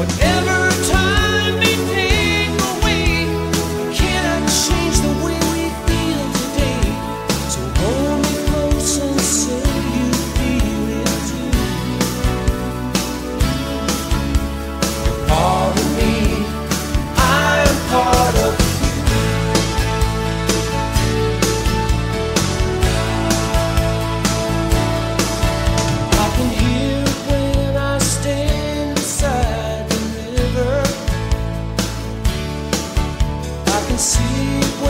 Whatever se